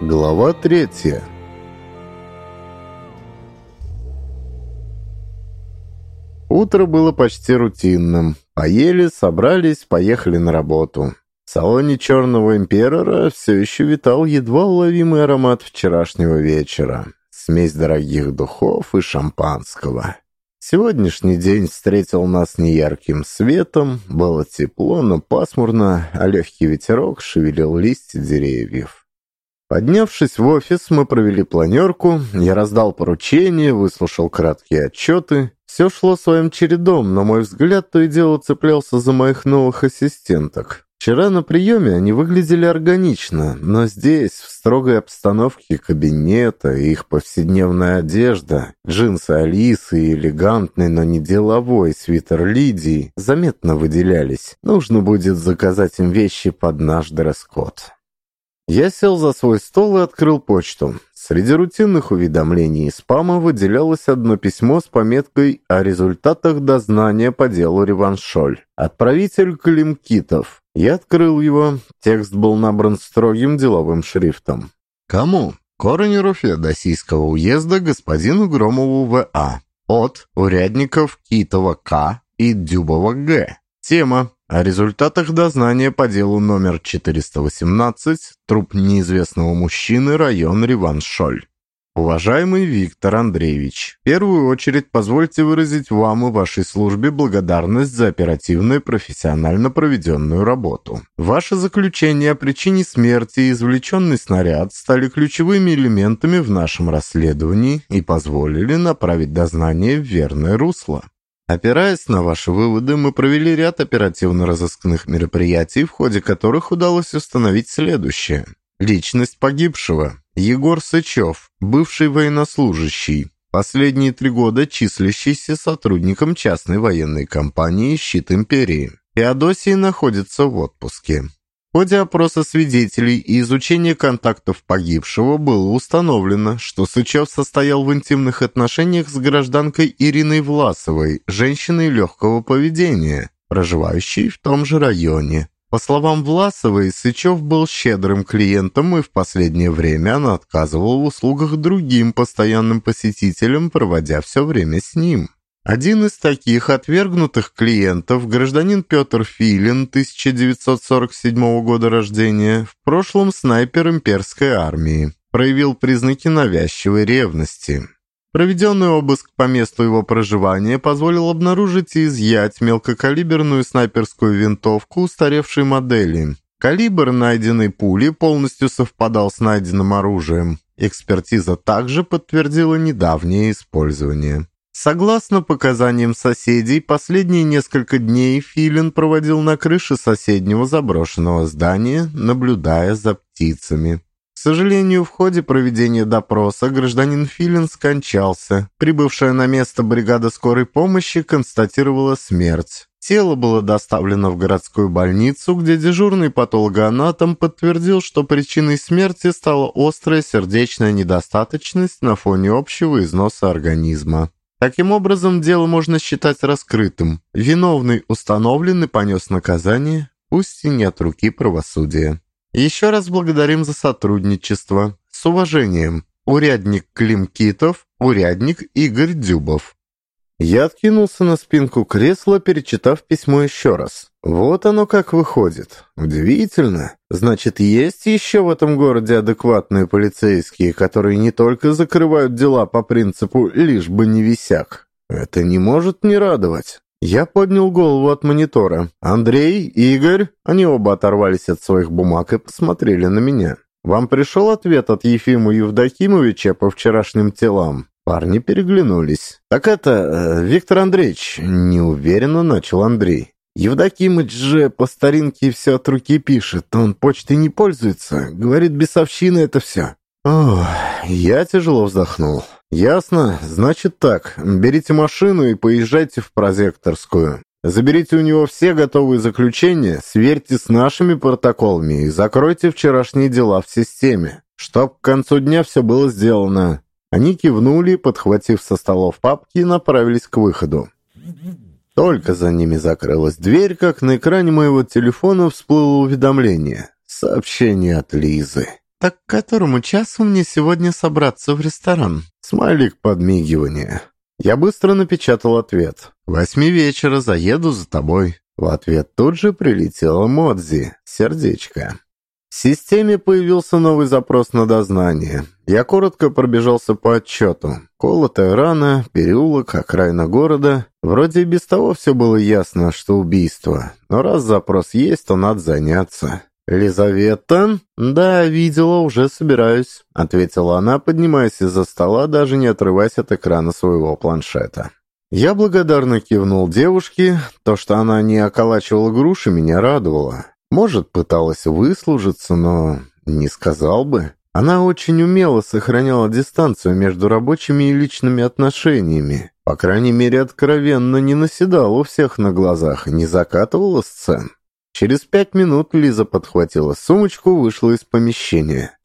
Глава третья Утро было почти рутинным. Поели, собрались, поехали на работу. В салоне «Черного имперора» все еще витал едва уловимый аромат вчерашнего вечера. Смесь дорогих духов и шампанского. Сегодняшний день встретил нас неярким светом, было тепло, но пасмурно, а легкий ветерок шевелил листья деревьев. Поднявшись в офис, мы провели планерку, я раздал поручения, выслушал краткие отчеты. Все шло своим чередом, но мой взгляд то и дело цеплялся за моих новых ассистенток. Вчера на приеме они выглядели органично, но здесь, в строгой обстановке кабинета, их повседневная одежда, джинсы Алисы и элегантный, но не деловой свитер Лидии заметно выделялись. Нужно будет заказать им вещи под наш дресс-код. Я сел за свой стол и открыл почту. Среди рутинных уведомлений и спама выделялось одно письмо с пометкой о результатах дознания по делу Реваншоль. Отправитель Климкитов. Я открыл его. Текст был набран строгим деловым шрифтом. Кому? Коронеру Феодосийского уезда господину Громову В.А. От урядников Китова К. и Дюбова Г. Тема о результатах дознания по делу номер 418 «Труп неизвестного мужчины, район Риваншоль». Уважаемый Виктор Андреевич, в первую очередь позвольте выразить вам и вашей службе благодарность за оперативную и профессионально проведенную работу. Ваше заключение о причине смерти и извлеченный снаряд стали ключевыми элементами в нашем расследовании и позволили направить дознание в верное русло. Опираясь на ваши выводы, мы провели ряд оперативно-розыскных мероприятий, в ходе которых удалось установить следующее. Личность погибшего. Егор Сычев, бывший военнослужащий, последние три года числящийся сотрудником частной военной компании «Щит империи». Феодосий находится в отпуске. Ходе опроса свидетелей и изучения контактов погибшего было установлено, что Сычев состоял в интимных отношениях с гражданкой Ириной Власовой, женщиной легкого поведения, проживающей в том же районе. По словам Власовой, Сычев был щедрым клиентом и в последнее время она отказывала в услугах другим постоянным посетителям, проводя все время с ним. Один из таких отвергнутых клиентов, гражданин Петр Филин, 1947 года рождения, в прошлом снайпер имперской армии, проявил признаки навязчивой ревности. Проведенный обыск по месту его проживания позволил обнаружить и изъять мелкокалиберную снайперскую винтовку устаревшей модели. Калибр найденной пули полностью совпадал с найденным оружием. Экспертиза также подтвердила недавнее использование. Согласно показаниям соседей, последние несколько дней Филин проводил на крыше соседнего заброшенного здания, наблюдая за птицами. К сожалению, в ходе проведения допроса гражданин Филин скончался. Прибывшая на место бригада скорой помощи констатировала смерть. Тело было доставлено в городскую больницу, где дежурный патологоанатом подтвердил, что причиной смерти стала острая сердечная недостаточность на фоне общего износа организма. Таким образом, дело можно считать раскрытым. Виновный установлен и понес наказание, пусть и не от руки правосудия. Еще раз благодарим за сотрудничество. С уважением. Урядник Клим Китов, урядник Игорь Дюбов. Я откинулся на спинку кресла, перечитав письмо еще раз. Вот оно как выходит. Удивительно. Значит, есть еще в этом городе адекватные полицейские, которые не только закрывают дела по принципу «лишь бы не висяк». Это не может не радовать. Я поднял голову от монитора. Андрей, Игорь, они оба оторвались от своих бумаг и посмотрели на меня. «Вам пришел ответ от Ефима Евдокимовича по вчерашним телам?» Парни переглянулись. «Так это, э, Виктор Андреевич», — неуверенно начал Андрей. «Евдокимыч же по старинке все от руки пишет, он почтой не пользуется, говорит, бесовщина это все». Ох, я тяжело вздохнул. «Ясно, значит так, берите машину и поезжайте в прозекторскую. Заберите у него все готовые заключения, сверьте с нашими протоколами и закройте вчерашние дела в системе, чтоб к концу дня все было сделано. Они кивнули, подхватив со столов папки, и направились к выходу. Только за ними закрылась дверь, как на экране моего телефона всплыло уведомление. Сообщение от Лизы. Так к которому часу мне сегодня собраться в ресторан?» Смайлик подмигивания. Я быстро напечатал ответ. «Восьми вечера заеду за тобой». В ответ тут же прилетела Модзи, сердечко. В системе появился новый запрос на дознание. Я коротко пробежался по отчету. Колотая рана, переулок, окраина города. Вроде и без того все было ясно, что убийство. Но раз запрос есть, то надо заняться. «Лизавета?» «Да, видела, уже собираюсь», — ответила она, поднимаясь из-за стола, даже не отрываясь от экрана своего планшета. Я благодарно кивнул девушке. То, что она не околачивала груши, меня радовало. Может, пыталась выслужиться, но не сказал бы. Она очень умело сохраняла дистанцию между рабочими и личными отношениями. По крайней мере, откровенно не наседала у всех на глазах не закатывала сцен. Через пять минут Лиза подхватила сумочку, вышла из помещения.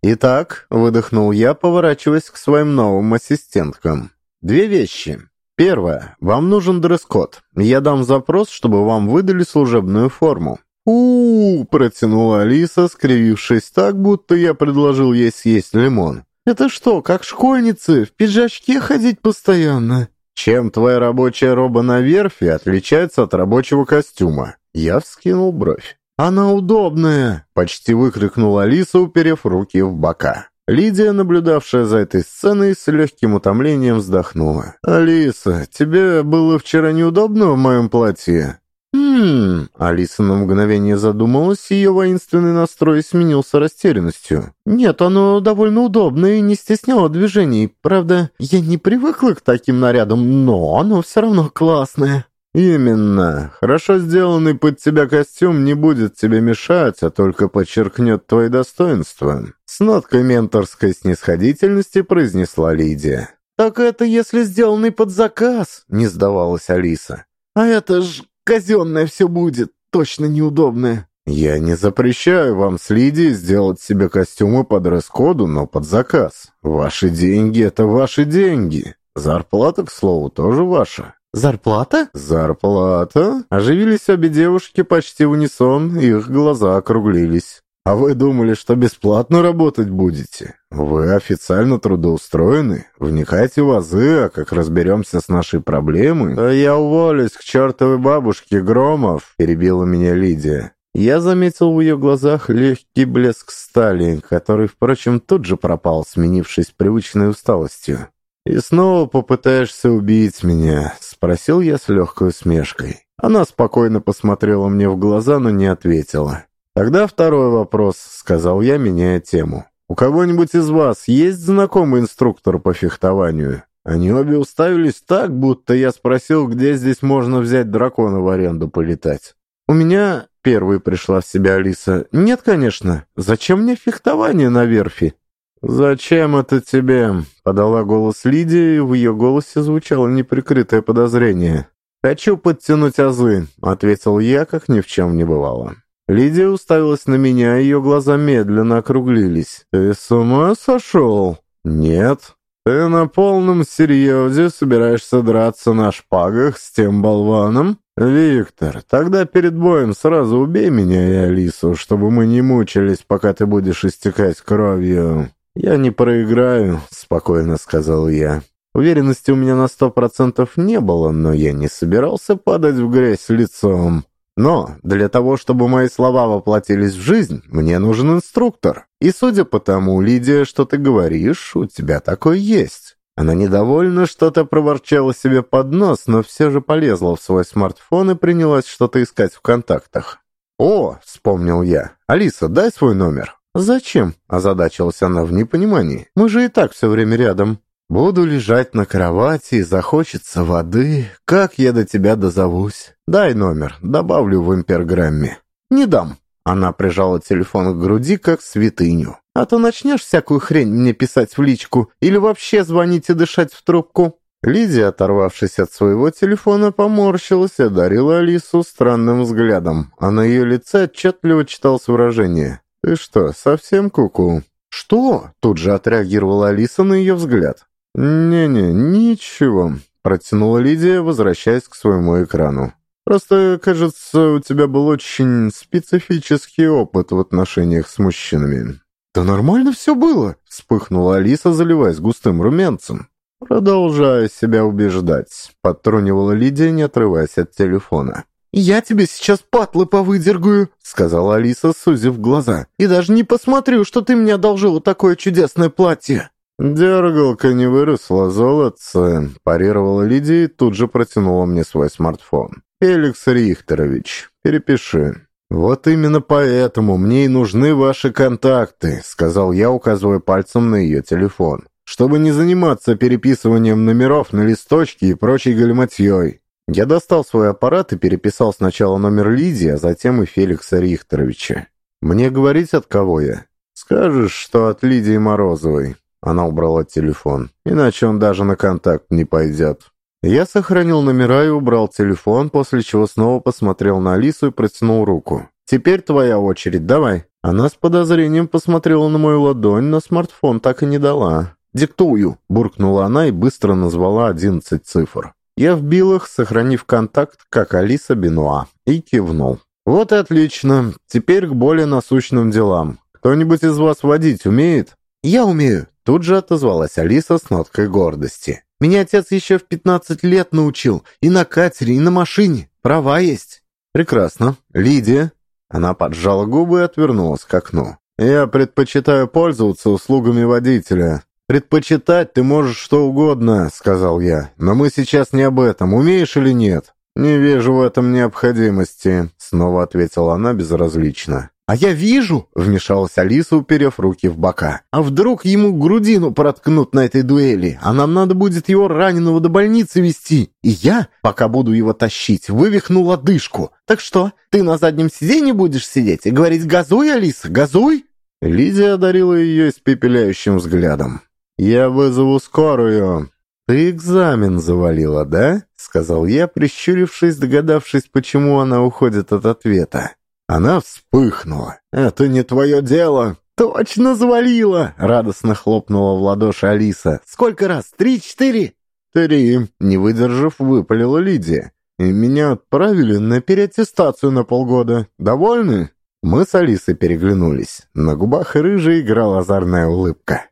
«Итак», — выдохнул я, поворачиваясь к своим новым ассистенткам. «Две вещи. Первое. Вам нужен дресс-код. Я дам запрос, чтобы вам выдали служебную форму. у, -у, -у протянула Алиса, скривившись так, будто я предложил ей съесть лимон. «Это что, как школьницы, в пиджачке ходить постоянно?» «Чем твоя рабочая роба на верфи отличается от рабочего костюма?» Я вскинул бровь. «Она удобная!» — почти выкрикнула Алиса, уперев руки в бока. Лидия, наблюдавшая за этой сценой, с легким утомлением вздохнула. «Алиса, тебе было вчера неудобно в моем платье?» «Хм...» Алиса на мгновение задумалась, ее воинственный настрой сменился растерянностью. «Нет, оно довольно удобно и не стесняло движений. Правда, я не привыкла к таким нарядам, но оно все равно классное». «Именно. Хорошо сделанный под тебя костюм не будет тебе мешать, а только подчеркнет твои достоинства», — с ноткой менторской снисходительности произнесла Лидия. «Так это если сделанный под заказ», — не сдавалась Алиса. «А это ж казенное все будет, точно неудобное». «Я не запрещаю вам с Лидией сделать себе костюмы по дресс-коду, но под заказ. Ваши деньги — это ваши деньги. Зарплата, к слову, тоже ваша. «Зарплата?» «Зарплата?» Оживились обе девушки почти в унисон, их глаза округлились. «А вы думали, что бесплатно работать будете? Вы официально трудоустроены? Вникайте в азы, а как разберемся с нашей проблемой...» «Да я уволюсь к чертовой бабушке, Громов!» — перебила меня Лидия. Я заметил в ее глазах легкий блеск стали, который, впрочем, тут же пропал, сменившись привычной усталостью. «И снова попытаешься убить меня?» — спросил я с легкой усмешкой. Она спокойно посмотрела мне в глаза, но не ответила. «Тогда второй вопрос», — сказал я, меняя тему. «У кого-нибудь из вас есть знакомый инструктор по фехтованию?» Они обе уставились так, будто я спросил, где здесь можно взять дракона в аренду полетать. «У меня...» — первой пришла в себя Алиса. «Нет, конечно. Зачем мне фехтование на верфи?» «Зачем это тебе?» — подала голос Лидия, и в ее голосе звучало неприкрытое подозрение. «Хочу подтянуть азы», — ответил я, как ни в чем не бывало. Лидия уставилась на меня, ее глаза медленно округлились. «Ты с ума сошел?» «Нет». «Ты на полном серьезе собираешься драться на шпагах с тем болваном?» «Виктор, тогда перед боем сразу убей меня и Алису, чтобы мы не мучились, пока ты будешь истекать кровью». «Я не проиграю», — спокойно сказал я. Уверенности у меня на сто процентов не было, но я не собирался падать в грязь лицом. Но для того, чтобы мои слова воплотились в жизнь, мне нужен инструктор. И судя по тому, Лидия, что ты говоришь, у тебя такой есть. Она недовольна, что-то проворчала себе под нос, но все же полезла в свой смартфон и принялась что-то искать в контактах. «О!» — вспомнил я. «Алиса, дай свой номер». «Зачем?» – озадачилась она в непонимании. «Мы же и так все время рядом». «Буду лежать на кровати, захочется воды. Как я до тебя дозовусь? Дай номер, добавлю в имперграмме». «Не дам». Она прижала телефон к груди, как святыню. «А то начнешь всякую хрень мне писать в личку или вообще звонить и дышать в трубку». Лидия, оторвавшись от своего телефона, поморщилась и одарила Алису странным взглядом, а на ее лице отчетливо читалось выражение «Ты что, совсем куку?» -ку? «Что?» — тут же отреагировала Алиса на ее взгляд. «Не-не, ничего», — протянула Лидия, возвращаясь к своему экрану. Просто, кажется, у тебя был очень специфический опыт в отношениях с мужчинами». «Да нормально все было», — вспыхнула Алиса, заливаясь густым румянцем. «Продолжая себя убеждать», — подтрунивала Лидия, не отрываясь от телефона. «Я тебе сейчас патлы повыдергаю», — сказала Алиса, сузив глаза. «И даже не посмотрю, что ты мне одолжила такое чудесное платье». «Дергалка не выросла, золотце», — парировала Лидия и тут же протянула мне свой смартфон. «Феликс Рихтерович, перепиши». «Вот именно поэтому мне и нужны ваши контакты», — сказал я, указывая пальцем на ее телефон чтобы не заниматься переписыванием номеров на листочке и прочей галиматьей. Я достал свой аппарат и переписал сначала номер Лидии, а затем и Феликса Рихтеровича. «Мне говорить, от кого я?» «Скажешь, что от Лидии Морозовой». Она убрала телефон. «Иначе он даже на контакт не пойдет». Я сохранил номера и убрал телефон, после чего снова посмотрел на Алису и протянул руку. «Теперь твоя очередь, давай». Она с подозрением посмотрела на мою ладонь, но смартфон так и не дала. «Диктую», — буркнула она и быстро назвала одиннадцать цифр. Я вбил их, сохранив контакт, как Алиса Бенуа, и кивнул. «Вот и отлично. Теперь к более насущным делам. Кто-нибудь из вас водить умеет?» «Я умею», — тут же отозвалась Алиса с ноткой гордости. «Меня отец еще в пятнадцать лет научил. И на катере, и на машине. Права есть». «Прекрасно. Лидия?» Она поджала губы и отвернулась к окну. «Я предпочитаю пользоваться услугами водителя. «Предпочитать ты можешь что угодно», — сказал я. «Но мы сейчас не об этом. Умеешь или нет?» «Не вижу в этом необходимости», — снова ответила она безразлично. «А я вижу!» — вмешалась Алиса, уперев руки в бока. «А вдруг ему грудину проткнут на этой дуэли, а нам надо будет его раненого до больницы вести, и я, пока буду его тащить, вывихну лодыжку. Так что, ты на заднем сиденье будешь сидеть и говорить «газуй, Алиса, газуй»?» Лидия одарила ее испепеляющим взглядом. «Я вызову скорую». «Ты экзамен завалила, да?» — сказал я, прищурившись, догадавшись, почему она уходит от ответа. Она вспыхнула. «Это не твое дело!» «Точно завалила!» — радостно хлопнула в ладоши Алиса. «Сколько раз? Три-четыре?» «Три!» — не выдержав, выпалила Лидия. «И меня отправили на переаттестацию на полгода. Довольны?» Мы с Алисой переглянулись. На губах рыжей играла озорная улыбка.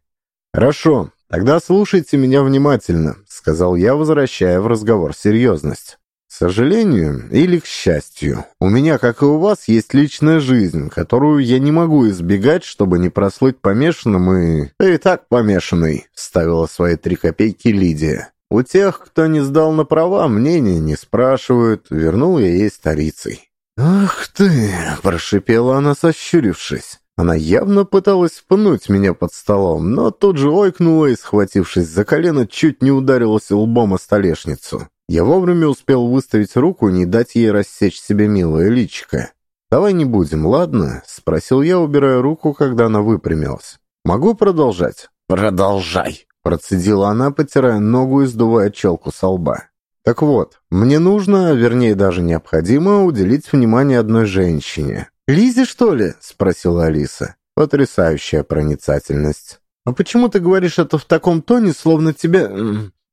«Хорошо, тогда слушайте меня внимательно», — сказал я, возвращая в разговор серьезность. «К сожалению или к счастью, у меня, как и у вас, есть личная жизнь, которую я не могу избегать, чтобы не прослыть помешанным и... «Ты и так помешанный», — вставила свои три копейки Лидия. «У тех, кто не сдал на права, мнения не спрашивают», — вернул я ей старицей. «Ах ты!» — прошипела она, сощурившись. Она явно пыталась пнуть меня под столом, но тут же ойкнула и, схватившись за колено, чуть не ударилась лбом о столешницу. Я вовремя успел выставить руку и не дать ей рассечь себе милое личико. «Давай не будем, ладно?» — спросил я, убирая руку, когда она выпрямилась. «Могу продолжать?» «Продолжай!» — процедила она, потирая ногу и сдувая челку со лба. «Так вот, мне нужно, вернее даже необходимо, уделить внимание одной женщине. «Лизе, что ли?» — спросила Алиса. «Потрясающая проницательность». «А почему ты говоришь это в таком тоне, словно тебя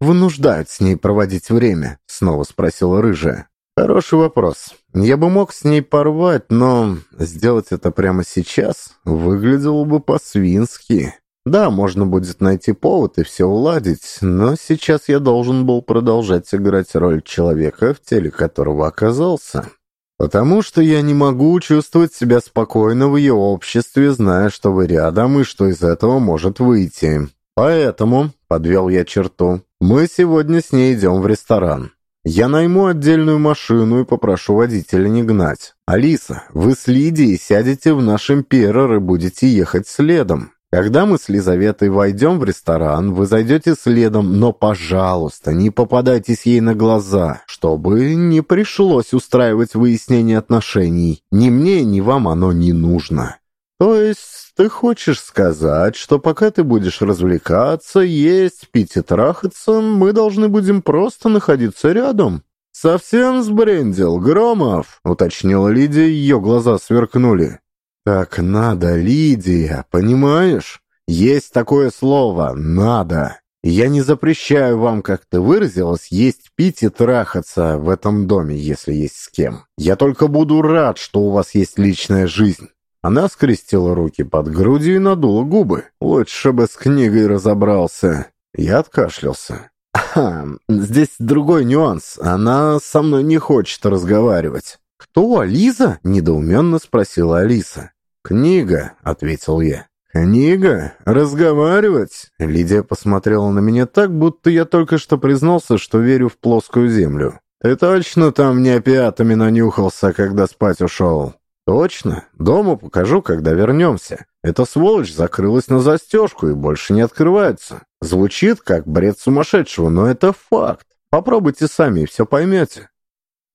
вынуждают с ней проводить время?» — снова спросила рыжая. «Хороший вопрос. Я бы мог с ней порвать, но сделать это прямо сейчас выглядело бы по-свински. Да, можно будет найти повод и все уладить, но сейчас я должен был продолжать играть роль человека, в теле которого оказался. «Потому что я не могу чувствовать себя спокойно в ее обществе, зная, что вы рядом и что из этого может выйти. Поэтому, — подвел я черту, — мы сегодня с ней идем в ресторан. Я найму отдельную машину и попрошу водителя не гнать. Алиса, вы с Лидией сядете в наш имперор и будете ехать следом. Когда мы с Лизаветой войдем в ресторан, вы зайдете следом, но, пожалуйста, не попадайтесь ей на глаза, чтобы не пришлось устраивать выяснение отношений. Ни мне, ни вам оно не нужно. То есть ты хочешь сказать, что пока ты будешь развлекаться, есть, пить и трахаться, мы должны будем просто находиться рядом? «Совсем сбрендил, Громов?» — уточнила Лидия, ее глаза сверкнули. «Так надо, Лидия, понимаешь? Есть такое слово «надо». Я не запрещаю вам, как ты выразилась, есть, пить и трахаться в этом доме, если есть с кем. Я только буду рад, что у вас есть личная жизнь». Она скрестила руки под грудью и надула губы. «Лучше бы с книгой разобрался». Я откашлялся. «Ха, здесь другой нюанс. Она со мной не хочет разговаривать». «Кто, Алиса?» — недоуменно спросила Алиса. «Книга», — ответил я. «Книга? Разговаривать?» Лидия посмотрела на меня так, будто я только что признался, что верю в плоскую землю. «Ты точно там не опиатами нанюхался, когда спать ушел?» «Точно. Дома покажу, когда вернемся. Эта сволочь закрылась на застежку и больше не открывается. Звучит как бред сумасшедшего, но это факт. Попробуйте сами и все поймете».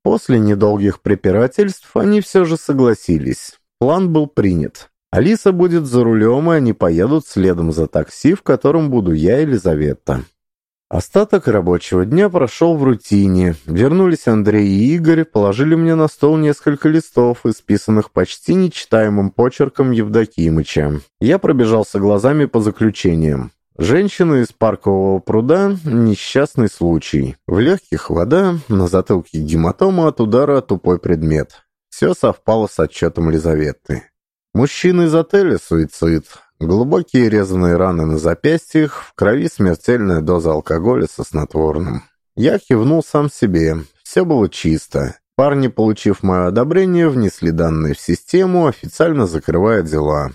После недолгих препирательств они все же согласились. План был принят. Алиса будет за рулем, и они поедут следом за такси, в котором буду я и Елизавета. Остаток рабочего дня прошел в рутине. Вернулись Андрей и Игорь, положили мне на стол несколько листов, исписанных почти нечитаемым почерком Евдокимыча. Я пробежался глазами по заключениям. Женщина из паркового пруда – несчастный случай. В легких вода, на затылке гематома от удара тупой предмет. Все совпало с отчетом Лизаветы. Мужчина из отеля – суицид. Глубокие резаные раны на запястьях, в крови смертельная доза алкоголя со снотворным. Я кивнул сам себе. Все было чисто. Парни, получив мое одобрение, внесли данные в систему, официально закрывая дела.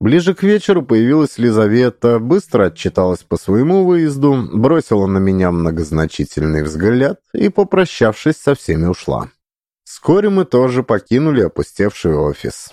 Ближе к вечеру появилась Лизавета, быстро отчиталась по своему выезду, бросила на меня многозначительный взгляд и, попрощавшись, со всеми ушла. Вскоре мы тоже покинули опустевший офис.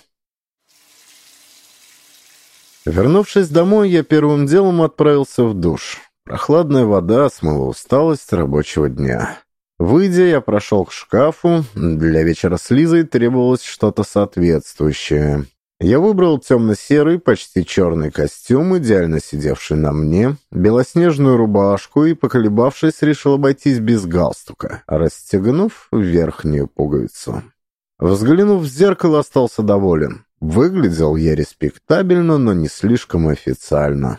Вернувшись домой, я первым делом отправился в душ. Прохладная вода смыла усталость рабочего дня. Выйдя, я прошел к шкафу. Для вечера с Лизой требовалось что-то соответствующее. Я выбрал темно-серый, почти черный костюм, идеально сидевший на мне, белоснежную рубашку и, поколебавшись, решил обойтись без галстука, расстегнув верхнюю пуговицу. Взглянув в зеркало, остался доволен. Выглядел я респектабельно, но не слишком официально.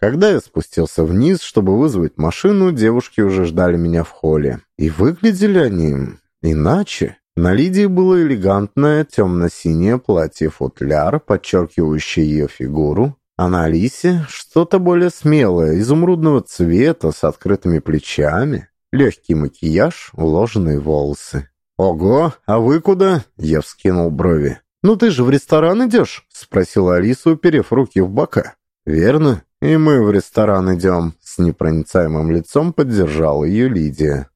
Когда я спустился вниз, чтобы вызвать машину, девушки уже ждали меня в холле. И выглядели они иначе. На Лидии было элегантное темно-синее платье-футляр, подчеркивающее ее фигуру, а на Алисе что-то более смелое, изумрудного цвета, с открытыми плечами, легкий макияж, уложенные волосы. «Ого, а вы куда?» — я вскинул брови. «Ну ты же в ресторан идешь?» — спросила Алиса, уперев руки в бока. «Верно. И мы в ресторан идем», — с непроницаемым лицом поддержала ее Лидия.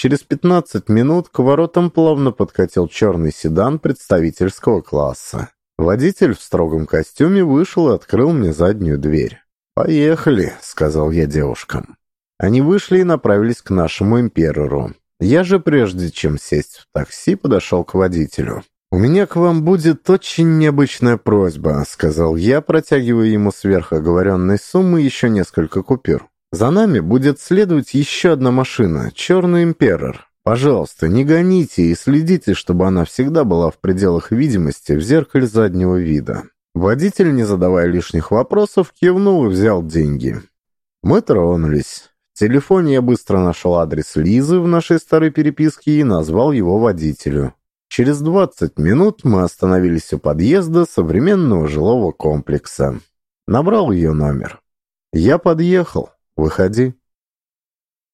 Через пятнадцать минут к воротам плавно подкатил черный седан представительского класса. Водитель в строгом костюме вышел и открыл мне заднюю дверь. «Поехали», — сказал я девушкам. Они вышли и направились к нашему имперору. Я же, прежде чем сесть в такси, подошел к водителю. «У меня к вам будет очень необычная просьба», — сказал я, протягивая ему сверх оговоренной суммы еще несколько купюр. «За нами будет следовать еще одна машина, черный имперор. Пожалуйста, не гоните и следите, чтобы она всегда была в пределах видимости в зеркале заднего вида». Водитель, не задавая лишних вопросов, кивнул и взял деньги. Мы тронулись. В телефоне я быстро нашел адрес Лизы в нашей старой переписке и назвал его водителю. Через 20 минут мы остановились у подъезда современного жилого комплекса. Набрал ее номер. «Я подъехал. Выходи».